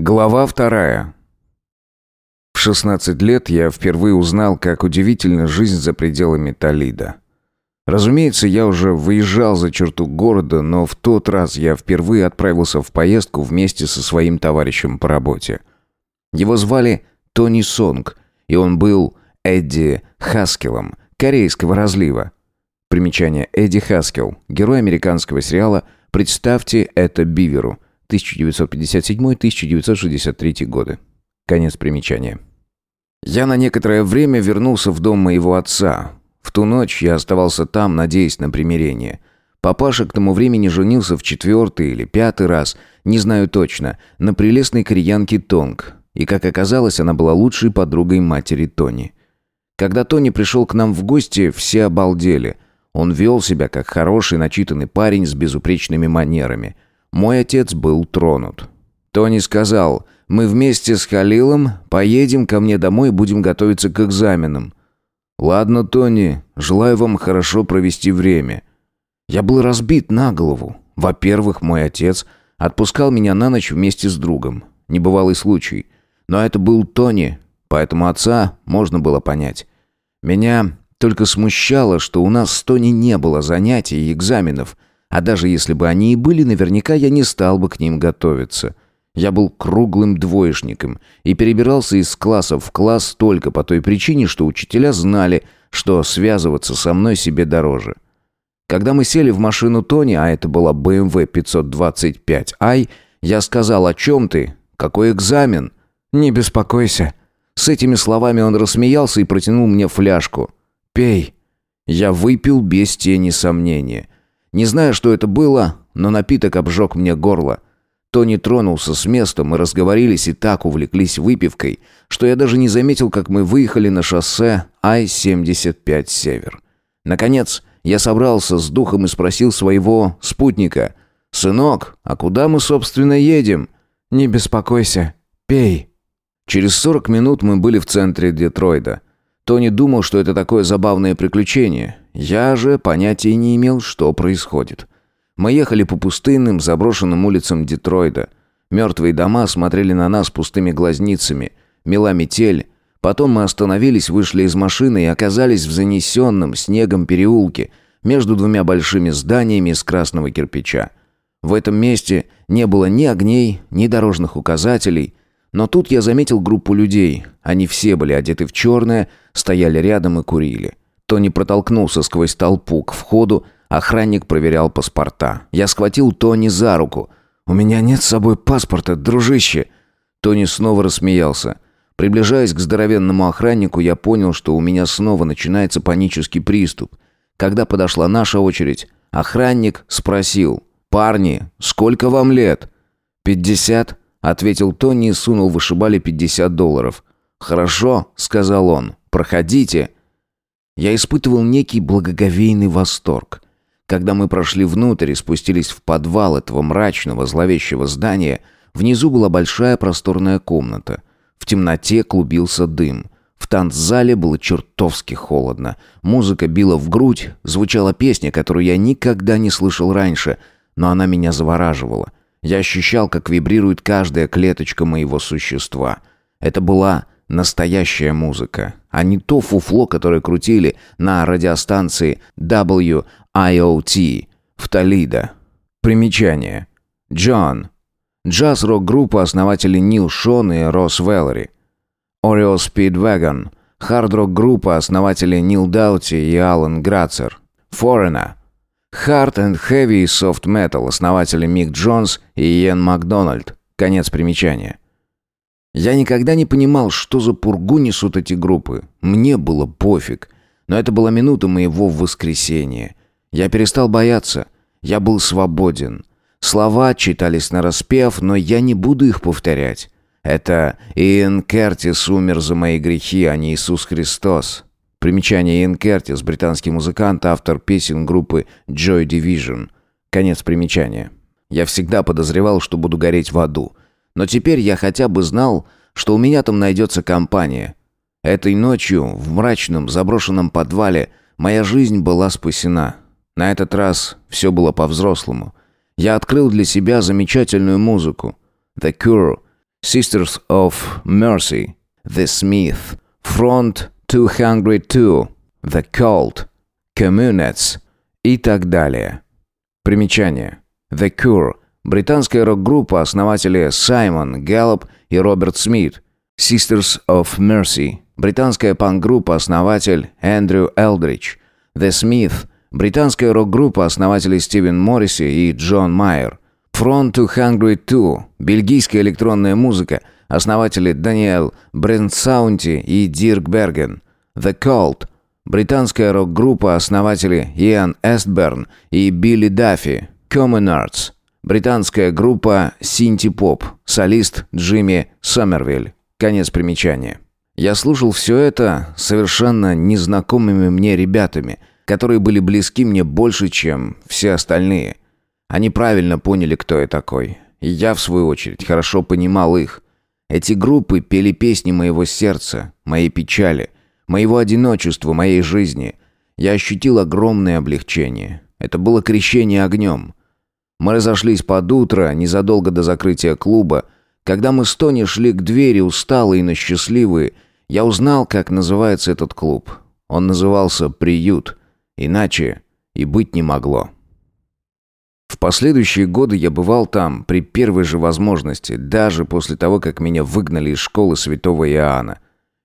Глава вторая. В 16 лет я впервые узнал, как удивительна жизнь за пределами Толида. Разумеется, я уже выезжал за черту города, но в тот раз я впервые отправился в поездку вместе со своим товарищем по работе. Его звали Тони Сонг, и он был Эдди Хаскелом, корейского разлива. Примечание Эдди Хаскел, герой американского сериала «Представьте это Биверу», 1957-1963 годы. Конец примечания. Я на некоторое время вернулся в дом моего отца. В ту ночь я оставался там, надеясь на примирение. Папаша к тому времени женился в четвертый или пятый раз, не знаю точно, на прелестной кореянке Тонг. И, как оказалось, она была лучшей подругой матери Тони. Когда Тони пришел к нам в гости, все обалдели. Он вел себя как хороший, начитанный парень с безупречными манерами – мой отец был тронут. Тони сказал, мы вместе с Халилом поедем ко мне домой и будем готовиться к экзаменам. Ладно, Тони, желаю вам хорошо провести время. Я был разбит на голову. Во-первых, мой отец отпускал меня на ночь вместе с другом. Небывалый случай. Но это был Тони, поэтому отца можно было понять. Меня только смущало, что у нас с Тони не было занятий и экзаменов – а даже если бы они и были, наверняка я не стал бы к ним готовиться. Я был круглым двоечником и перебирался из класса в класс только по той причине, что учителя знали, что связываться со мной себе дороже. Когда мы сели в машину Тони, а это была BMW 525i, я сказал, о чем ты? Какой экзамен? Не беспокойся. С этими словами он рассмеялся и протянул мне фляжку. «Пей». Я выпил без тени сомнения. Не знаю, что это было, но напиток обжег мне горло. Тони тронулся с места, мы разговорились и так увлеклись выпивкой, что я даже не заметил, как мы выехали на шоссе Ай-75 Север. Наконец, я собрался с духом и спросил своего спутника. «Сынок, а куда мы, собственно, едем?» «Не беспокойся. Пей». Через 40 минут мы были в центре Детройда. Тони думал, что это такое забавное приключение. Я же понятия не имел, что происходит. Мы ехали по пустынным, заброшенным улицам Детройда. Мертвые дома смотрели на нас пустыми глазницами. Мела метель. Потом мы остановились, вышли из машины и оказались в занесенном снегом переулке между двумя большими зданиями из красного кирпича. В этом месте не было ни огней, ни дорожных указателей, но тут я заметил группу людей. Они все были одеты в черное, стояли рядом и курили. Тони протолкнулся сквозь толпу к входу, охранник проверял паспорта. Я схватил Тони за руку. «У меня нет с собой паспорта, дружище!» Тони снова рассмеялся. Приближаясь к здоровенному охраннику, я понял, что у меня снова начинается панический приступ. Когда подошла наша очередь, охранник спросил. «Парни, сколько вам лет?» «Пятьдесят», ответил Тони и сунул вышибали 50 долларов. «Хорошо», — сказал он, — «проходите». Я испытывал некий благоговейный восторг. Когда мы прошли внутрь и спустились в подвал этого мрачного, зловещего здания, внизу была большая просторная комната. В темноте клубился дым. В танцзале было чертовски холодно. Музыка била в грудь, звучала песня, которую я никогда не слышал раньше, но она меня завораживала. Я ощущал, как вибрирует каждая клеточка моего существа. Это была настоящая музыка, а не то фуфло, которое крутили на радиостанции WIOT в Толидо. Примечание. Джон. Джаз-рок-группа основатели Нил Шон и Росс Веллери. Oreo Speedwagon. Хард-рок-группа основатели Нил Даути и Алан Грацер. Foreigner. Hard and Heavy Soft Metal, основатели Мик Джонс и Иэн Макдональд. Конец примечания. Я никогда не понимал, что за пургу несут эти группы. Мне было пофиг. Но это была минута моего воскресения. Я перестал бояться. Я был свободен. Слова читались на распев, но я не буду их повторять. Это Иэн Кертис умер за мои грехи, а не Иисус Христос. Примечание Иэн Кертис, британский музыкант, автор песен группы Joy Division. Конец примечания. Я всегда подозревал, что буду гореть в аду. Но теперь я хотя бы знал, что у меня там найдется компания. Этой ночью в мрачном заброшенном подвале моя жизнь была спасена. На этот раз все было по-взрослому. Я открыл для себя замечательную музыку. The Cure, Sisters of Mercy, The Smith, Front 202, The Cult, Communettes и так далее. Примечание. The Cure – британская рок-группа, основатели Саймон Гэллоп и Роберт Смит. Sisters of Mercy – британская панк-группа, основатель Эндрю Элдридж. The Smiths – британская рок-группа, основатели Стивен Морриси и Джон Майер. Front 242 – бельгийская электронная музыка, основатели Даниэл Брессанутти и Дирк Берген. The Cult – британская рок-группа, основатели Иэн Эстбери и Билли Даффи. Communards – британская группа синти-поп, солист Джимми Сомервиль. Конец примечания. Я слушал все это совершенно незнакомыми мне ребятами, которые были близки мне больше, чем все остальные. Они правильно поняли, кто я такой. И я, в свою очередь, хорошо понимал их. Эти группы пели песни моего сердца, моей печали, моего одиночества, моей жизни. Я ощутил огромное облегчение. Это было крещение огнем. Мы разошлись под утро, незадолго до закрытия клуба. Когда мы с Тони шли к двери, усталые, но счастливые, я узнал, как называется этот клуб. Он назывался «Приют». Иначе и быть не могло. В последующие годы я бывал там при первой же возможности, даже после того, как меня выгнали из школы святого Иоанна.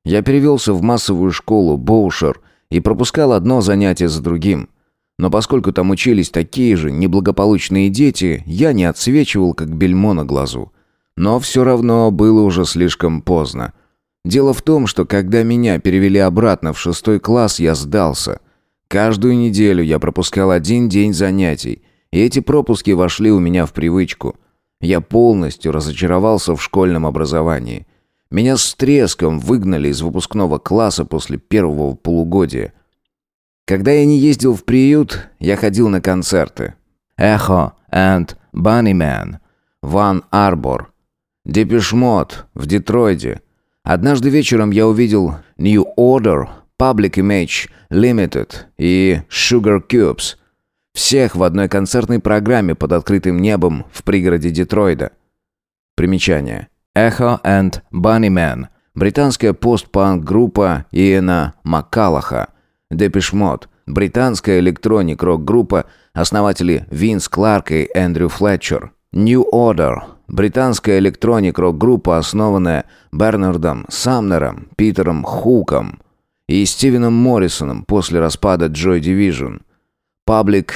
Я перевелся в массовую школу Боушер и пропускал одно занятие за другим. Но поскольку там учились такие же неблагополучные дети, я не отсвечивал, как бельмо на глазу. Но все равно было уже слишком поздно. Дело в том, что когда меня перевели обратно в шестой класс, я сдался – Каждую неделю я пропускал один день занятий, и эти пропуски вошли у меня в привычку. Я полностью разочаровался в школьном образовании. Меня с треском выгнали из выпускного класса после первого полугодия. Когда я не ездил в приют, я ходил на концерты. Эхо and Bunnyman, Ван Арбор, Депешмот в Детройде. Однажды вечером я увидел New Order Public Image Limited и Sugar Cubes. Всех в одной концертной программе под открытым небом в пригороде Детройда. Примечание. Echo and Bunnyman. Британская постпанк-группа Иэна Маккалаха. Mode. Британская электроник-рок-группа, основатели Винс Кларк и Эндрю Флетчер. New Order. Британская электроник-рок-группа, основанная Бернардом Самнером, Питером Хуком, и Стивеном Моррисоном после распада Joy Division. Public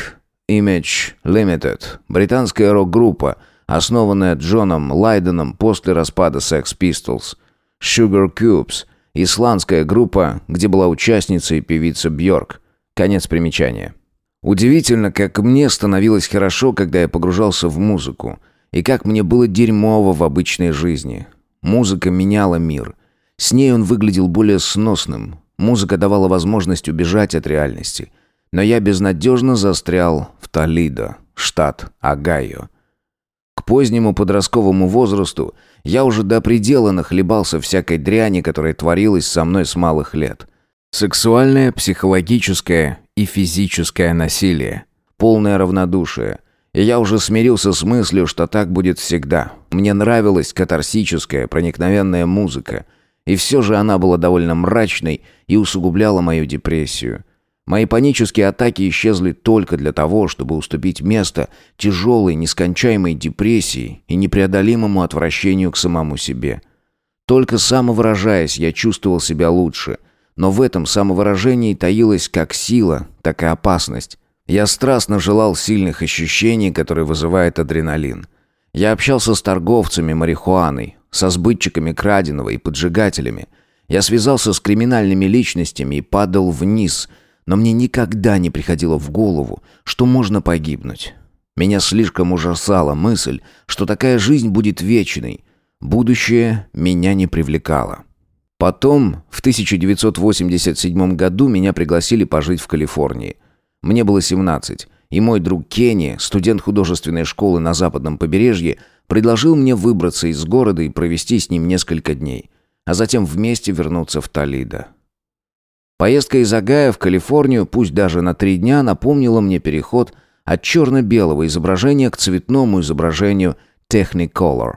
Image Limited – британская рок-группа, основанная Джоном Лайденом после распада Sex Pistols. Sugar Cubes – исландская группа, где была участница и певица Бьорк. Конец примечания. Удивительно, как мне становилось хорошо, когда я погружался в музыку, и как мне было дерьмово в обычной жизни. Музыка меняла мир. С ней он выглядел более сносным, Музыка давала возможность убежать от реальности. Но я безнадежно застрял в Толидо, штат Огайо. К позднему подростковому возрасту я уже до предела нахлебался всякой дряни, которая творилась со мной с малых лет. Сексуальное, психологическое и физическое насилие. Полное равнодушие. И я уже смирился с мыслью, что так будет всегда. Мне нравилась катарсическая, проникновенная музыка – и все же она была довольно мрачной и усугубляла мою депрессию. Мои панические атаки исчезли только для того, чтобы уступить место тяжелой, нескончаемой депрессии и непреодолимому отвращению к самому себе. Только самовыражаясь, я чувствовал себя лучше, но в этом самовыражении таилась как сила, так и опасность. Я страстно желал сильных ощущений, которые вызывает адреналин. Я общался с торговцами марихуаной, со сбытчиками краденого и поджигателями. Я связался с криминальными личностями и падал вниз, но мне никогда не приходило в голову, что можно погибнуть. Меня слишком ужасала мысль, что такая жизнь будет вечной. Будущее меня не привлекало. Потом, в 1987 году, меня пригласили пожить в Калифорнии. Мне было 17, и мой друг Кенни, студент художественной школы на западном побережье, предложил мне выбраться из города и провести с ним несколько дней, а затем вместе вернуться в Толидо. Поездка из Агая в Калифорнию, пусть даже на три дня, напомнила мне переход от черно-белого изображения к цветному изображению Technicolor.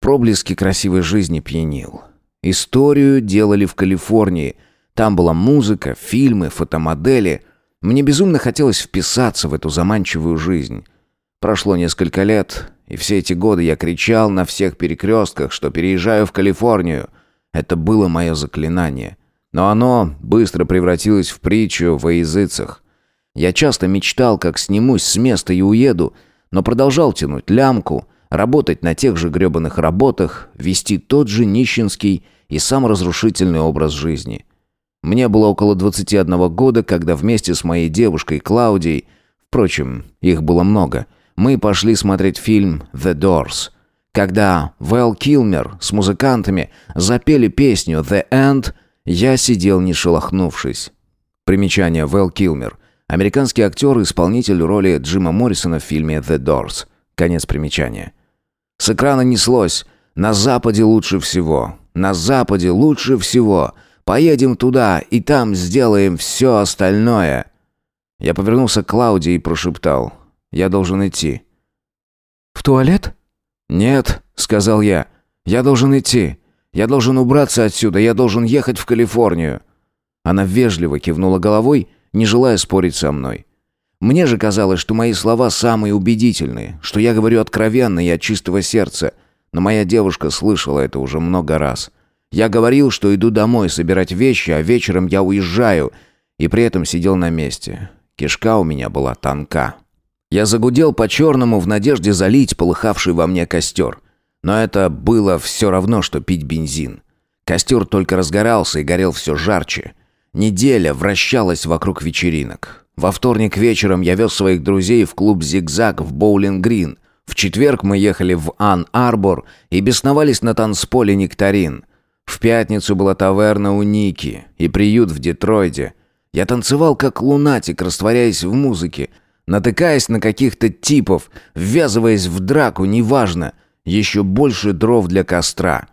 проблеске красивой жизни пьянил. Историю делали в Калифорнии. Там была музыка, фильмы, фотомодели. Мне безумно хотелось вписаться в эту заманчивую жизнь. Прошло несколько лет, и все эти годы я кричал на всех перекрестках, что переезжаю в Калифорнию. Это было мое заклинание. Но оно быстро превратилось в притчу во языцах. Я часто мечтал, как снимусь с места и уеду, но продолжал тянуть лямку, работать на тех же гребаных работах, вести тот же нищенский и саморазрушительный образ жизни. Мне было около 21 года, когда вместе с моей девушкой Клаудией, впрочем, их было много, мы пошли смотреть фильм «The Doors», когда Вэл Килмер с музыкантами запели песню «The End», я сидел не шелохнувшись. Примечание Вэл Килмер. Американский актер и исполнитель роли Джима Моррисона в фильме «The Doors». Конец примечания. С экрана неслось «На Западе лучше всего! На Западе лучше всего! Поедем туда, и там сделаем все остальное!» Я повернулся к Клауде и прошептал «Я должен идти». «В туалет?» «Нет», — сказал я. «Я должен идти. Я должен убраться отсюда. Я должен ехать в Калифорнию». Она вежливо кивнула головой не желая спорить со мной. Мне же казалось, что мои слова самые убедительные, что я говорю откровенно и от чистого сердца, но моя девушка слышала это уже много раз. Я говорил, что иду домой собирать вещи, а вечером я уезжаю, и при этом сидел на месте. Кишка у меня была тонка. Я загудел по-черному в надежде залить полыхавший во мне костер. Но это было все равно, что пить бензин. Костер только разгорался и горел все жарче. Неделя вращалась вокруг вечеринок. Во вторник вечером я вез своих друзей в клуб «Зигзаг» в Боулинг-Грин. В четверг мы ехали в Ан-Арбор и бесновались на танцполе «Нектарин». В пятницу была таверна у Ники и приют в Детройде. Я танцевал как лунатик, растворяясь в музыке, натыкаясь на каких-то типов, ввязываясь в драку, неважно, еще больше дров для костра.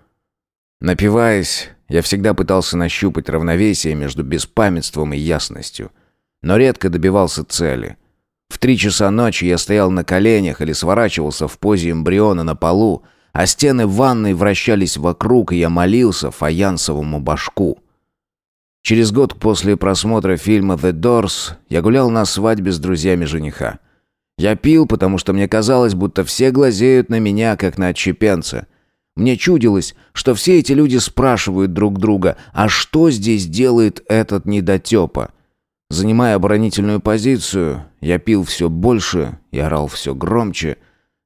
Напиваясь, я всегда пытался нащупать равновесие между беспамятством и ясностью, но редко добивался цели. В три часа ночи я стоял на коленях или сворачивался в позе эмбриона на полу, а стены ванной вращались вокруг, и я молился фаянсовому башку. Через год после просмотра фильма «The Doors» я гулял на свадьбе с друзьями жениха. Я пил, потому что мне казалось, будто все глазеют на меня, как на отщепенца. Мне чудилось, что все эти люди спрашивают друг друга, а что здесь делает этот недотепа? Занимая оборонительную позицию, я пил все больше и орал все громче.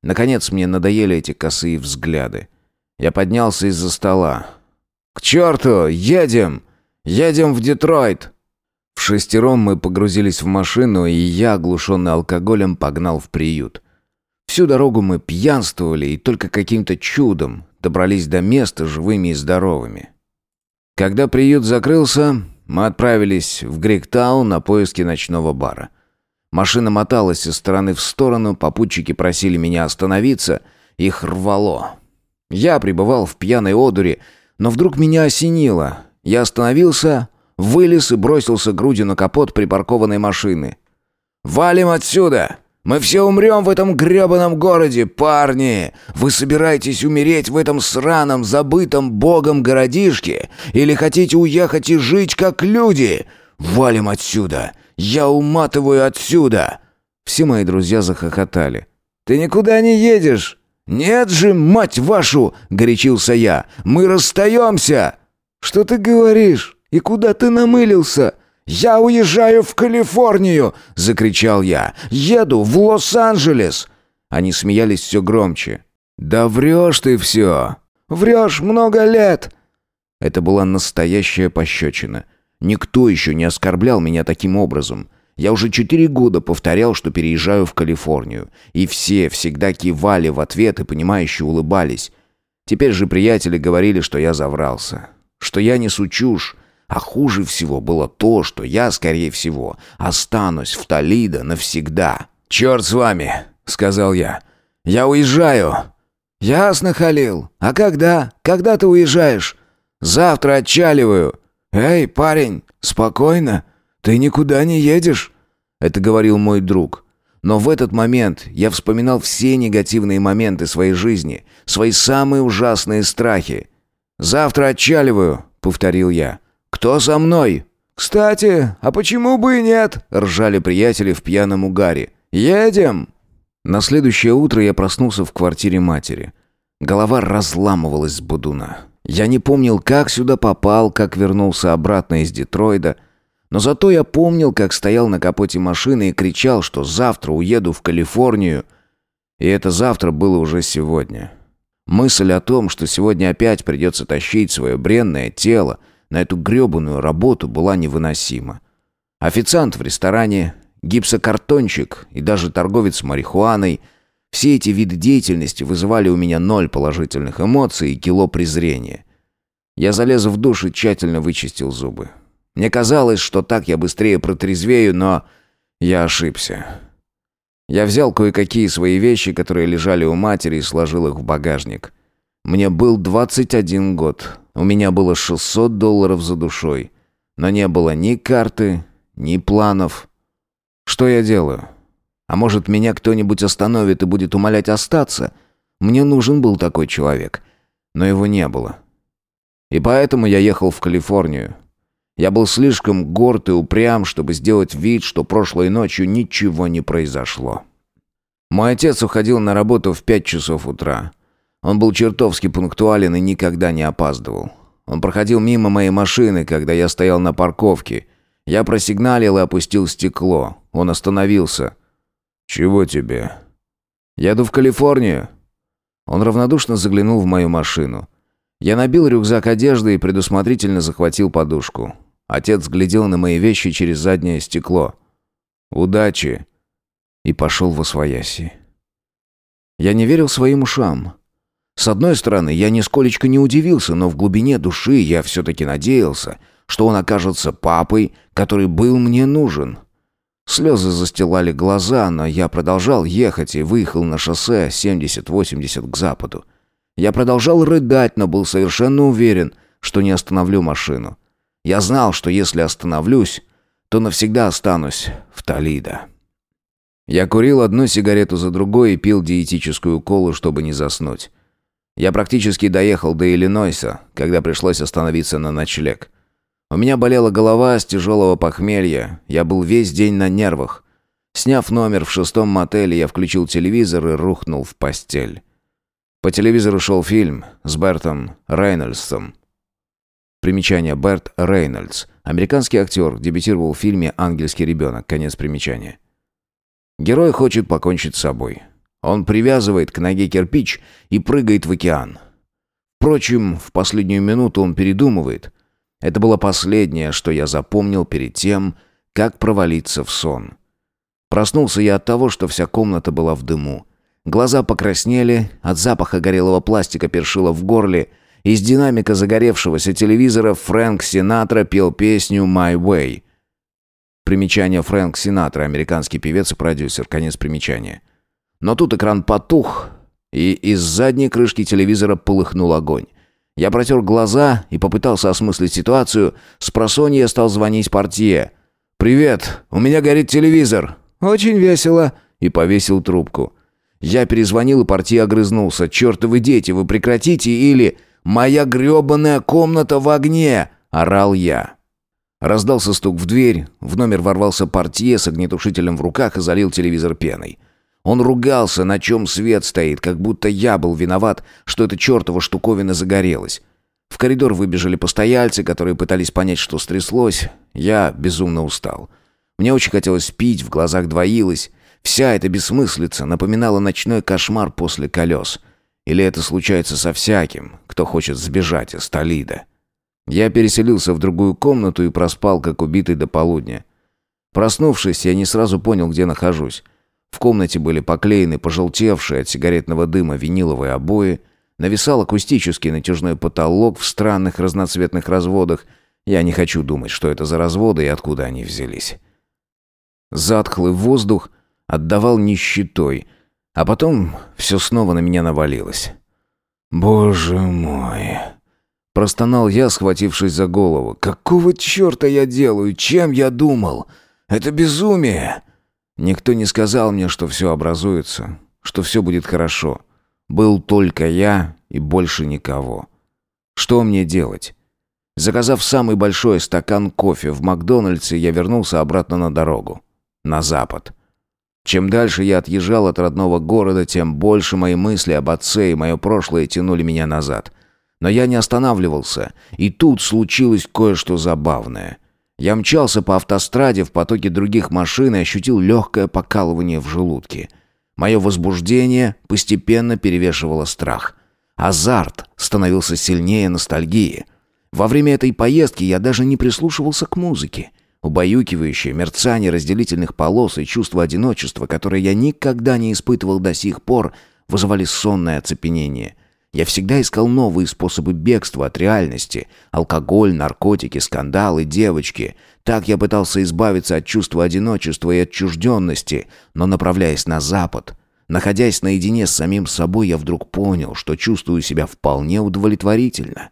Наконец мне надоели эти косые взгляды. Я поднялся из-за стола. «К черту! Едем! Едем в Детройт!» В шестером мы погрузились в машину, и я, оглушенный алкоголем, погнал в приют. Всю дорогу мы пьянствовали и только каким-то чудом добрались до места живыми и здоровыми. Когда приют закрылся, мы отправились в Григтаун на поиски ночного бара. Машина моталась из стороны в сторону, попутчики просили меня остановиться, их рвало. Я пребывал в пьяной одуре, но вдруг меня осенило. Я остановился, вылез и бросился грудью на капот припаркованной машины. «Валим отсюда!» Мы все умрем в этом гребаном городе, парни! Вы собираетесь умереть в этом сраном, забытом богом городишке? Или хотите уехать и жить как люди? Валим отсюда! Я уматываю отсюда!» Все мои друзья захохотали. «Ты никуда не едешь!» «Нет же, мать вашу!» — горячился я. «Мы расстаемся!» «Что ты говоришь? И куда ты намылился?» «Я уезжаю в Калифорнию!» — закричал я. «Еду в Лос-Анджелес!» Они смеялись все громче. «Да врешь ты все!» «Врешь много лет!» Это была настоящая пощечина. Никто еще не оскорблял меня таким образом. Я уже четыре года повторял, что переезжаю в Калифорнию. И все всегда кивали в ответ и понимающе улыбались. Теперь же приятели говорили, что я заврался. Что я несу чушь а хуже всего было то, что я, скорее всего, останусь в Толидо навсегда. «Черт с вами!» — сказал я. «Я уезжаю!» «Ясно, Халил. А когда? Когда ты уезжаешь?» «Завтра отчаливаю». «Эй, парень, спокойно. Ты никуда не едешь?» Это говорил мой друг. Но в этот момент я вспоминал все негативные моменты своей жизни, свои самые ужасные страхи. «Завтра отчаливаю», — повторил я. «Кто со мной?» «Кстати, а почему бы и нет?» — ржали приятели в пьяном угаре. «Едем!» На следующее утро я проснулся в квартире матери. Голова разламывалась с будуна. Я не помнил, как сюда попал, как вернулся обратно из Детройда. Но зато я помнил, как стоял на капоте машины и кричал, что завтра уеду в Калифорнию. И это завтра было уже сегодня. Мысль о том, что сегодня опять придется тащить свое бренное тело на эту гребаную работу, была невыносима. Официант в ресторане, гипсокартончик и даже торговец марихуаной – все эти виды деятельности вызывали у меня ноль положительных эмоций и кило презрения. Я залез в душ и тщательно вычистил зубы. Мне казалось, что так я быстрее протрезвею, но я ошибся. Я взял кое-какие свои вещи, которые лежали у матери, и сложил их в багажник. Мне был 21 год. У меня было 600 долларов за душой. Но не было ни карты, ни планов. Что я делаю? А может, меня кто-нибудь остановит и будет умолять остаться? Мне нужен был такой человек. Но его не было. И поэтому я ехал в Калифорнию. Я был слишком горд и упрям, чтобы сделать вид, что прошлой ночью ничего не произошло. Мой отец уходил на работу в пять часов утра. Он был чертовски пунктуален и никогда не опаздывал. Он проходил мимо моей машины, когда я стоял на парковке. Я просигналил и опустил стекло. Он остановился. «Чего тебе?» «Еду в Калифорнию». Он равнодушно заглянул в мою машину. Я набил рюкзак одежды и предусмотрительно захватил подушку. Отец глядел на мои вещи через заднее стекло. «Удачи!» И пошел во свояси. Я не верил своим ушам. С одной стороны, я нисколечко не удивился, но в глубине души я все-таки надеялся, что он окажется папой, который был мне нужен. Слезы застилали глаза, но я продолжал ехать и выехал на шоссе 70-80 к западу. Я продолжал рыдать, но был совершенно уверен, что не остановлю машину. Я знал, что если остановлюсь, то навсегда останусь в Толидо. Я курил одну сигарету за другой и пил диетическую колу, чтобы не заснуть. Я практически доехал до Иллинойса, когда пришлось остановиться на ночлег. У меня болела голова с тяжелого похмелья. Я был весь день на нервах. Сняв номер в шестом мотеле, я включил телевизор и рухнул в постель. По телевизору шел фильм с Бертом Рейнольдсом. Примечание Берт Рейнольдс. Американский актер, дебютировал в фильме «Ангельский ребенок». Конец примечания. Герой хочет покончить с собой. Он привязывает к ноге кирпич и прыгает в океан. Впрочем, в последнюю минуту он передумывает – это было последнее, что я запомнил перед тем, как провалиться в сон. Проснулся я от того, что вся комната была в дыму. Глаза покраснели, от запаха горелого пластика першило в горле. Из динамика загоревшегося телевизора Фрэнк Синатра пел песню «My Way». Примечание Фрэнк Синатра, американский певец и продюсер, конец примечания. Но тут экран потух, и из задней крышки телевизора полыхнул огонь. Я протер глаза и попытался осмыслить ситуацию. С просонья стал звонить портье. «Привет, у меня горит телевизор». «Очень весело». И повесил трубку. Я перезвонил, и портье огрызнулся. «Чертовы дети, вы прекратите или...» «Моя гребаная комната в огне!» – орал я. Раздался стук в дверь, в номер ворвался портье с огнетушителем в руках и залил телевизор пеной. Он ругался, на чем свет стоит, как будто я был виноват, что эта чертова штуковина загорелась. В коридор выбежали постояльцы, которые пытались понять, что стряслось. Я безумно устал. Мне очень хотелось пить, в глазах двоилось. Вся эта бессмыслица напоминала ночной кошмар после колес. Или это случается со всяким, кто хочет сбежать из Толида. Я переселился в другую комнату и проспал, как убитый до полудня. Проснувшись, я не сразу понял, где нахожусь. В комнате были поклеены пожелтевшие от сигаретного дыма виниловые обои, нависал акустический натяжной потолок в странных разноцветных разводах. Я не хочу думать, что это за разводы и откуда они взялись. Затхлый воздух отдавал нищетой, а потом все снова на меня навалилось. «Боже мой!» Простонал я, схватившись за голову. «Какого черта я делаю? Чем я думал? Это безумие!» Никто не сказал мне, что все образуется, что все будет хорошо. Был только я и больше никого. Что мне делать? Заказав самый большой стакан кофе в Макдональдсе, я вернулся обратно на дорогу. На запад. Чем дальше я отъезжал от родного города, тем больше мои мысли об отце и мое прошлое тянули меня назад. Но я не останавливался, и тут случилось кое-что забавное. Я мчался по автостраде в потоке других машин и ощутил легкое покалывание в желудке. Мое возбуждение постепенно перевешивало страх. Азарт становился сильнее ностальгии. Во время этой поездки я даже не прислушивался к музыке. Убаюкивающее мерцание разделительных полос и чувство одиночества, которое я никогда не испытывал до сих пор, вызывали сонное оцепенение. Я всегда искал новые способы бегства от реальности. Алкоголь, наркотики, скандалы, девочки. Так я пытался избавиться от чувства одиночества и отчужденности, но направляясь на запад, находясь наедине с самим собой, я вдруг понял, что чувствую себя вполне удовлетворительно.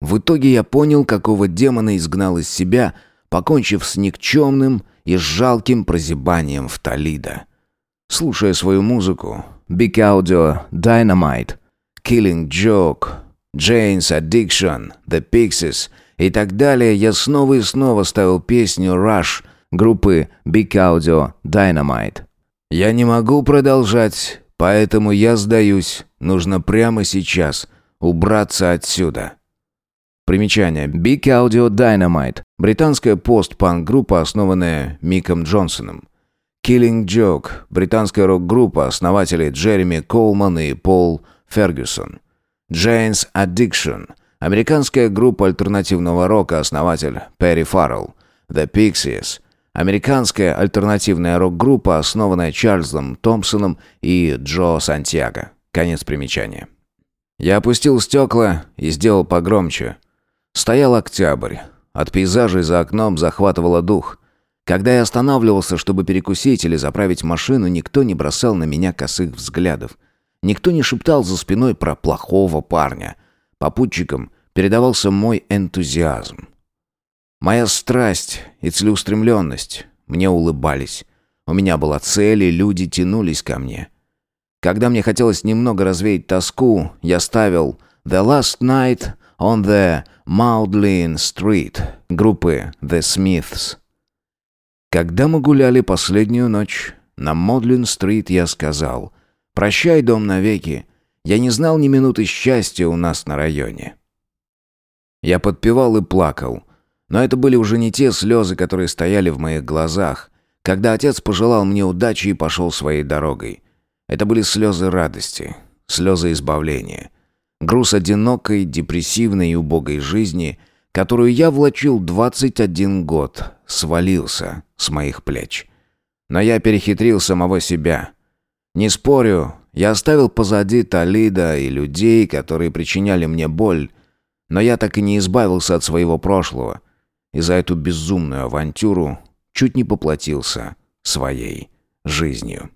В итоге я понял, какого демона изгнал из себя – покончив с никчемным и жалким прозябанием в Толидо. Слушая свою музыку, Big Audio, Dynamite, Killing Joke, Jane's Addiction, The Pixies и так далее, я снова и снова ставил песню Rush группы Big Audio, Dynamite. Я не могу продолжать, поэтому я сдаюсь. Нужно прямо сейчас убраться отсюда. Примечание. Big Audio Dynamite. Британская пост-панк-группа, основанная Миком Джонсоном. Killing Joke. Британская рок-группа, основатели Джереми Коулман и Пол Фергюсон. Jane's Addiction. Американская группа альтернативного рока, основатель Перри Фаррелл. The Pixies. Американская альтернативная рок-группа, основанная Чарльзом Томпсоном и Джо Сантьяго. Конец примечания. Я опустил стекла и сделал погромче. Стоял октябрь. От пейзажей за окном захватывало дух. Когда я останавливался, чтобы перекусить или заправить машину, никто не бросал на меня косых взглядов. Никто не шептал за спиной про плохого парня. Попутчикам передавался мой энтузиазм. Моя страсть и целеустремленность мне улыбались. У меня была цель, и люди тянулись ко мне. Когда мне хотелось немного развеять тоску, я ставил «The Last Night on the Maudlin Street группы The Smiths. Когда мы гуляли последнюю ночь на Модлин-стрит, я сказал «Прощай, дом навеки, я не знал ни минуты счастья у нас на районе». Я подпевал и плакал, но это были уже не те слезы, которые стояли в моих глазах, когда отец пожелал мне удачи и пошел своей дорогой. Это были слезы радости, слезы избавления — Груз одинокой, депрессивной и убогой жизни, которую я влачил 21 год, свалился с моих плеч. Но я перехитрил самого себя. Не спорю, я оставил позади Талида и людей, которые причиняли мне боль, но я так и не избавился от своего прошлого, и за эту безумную авантюру чуть не поплатился своей жизнью.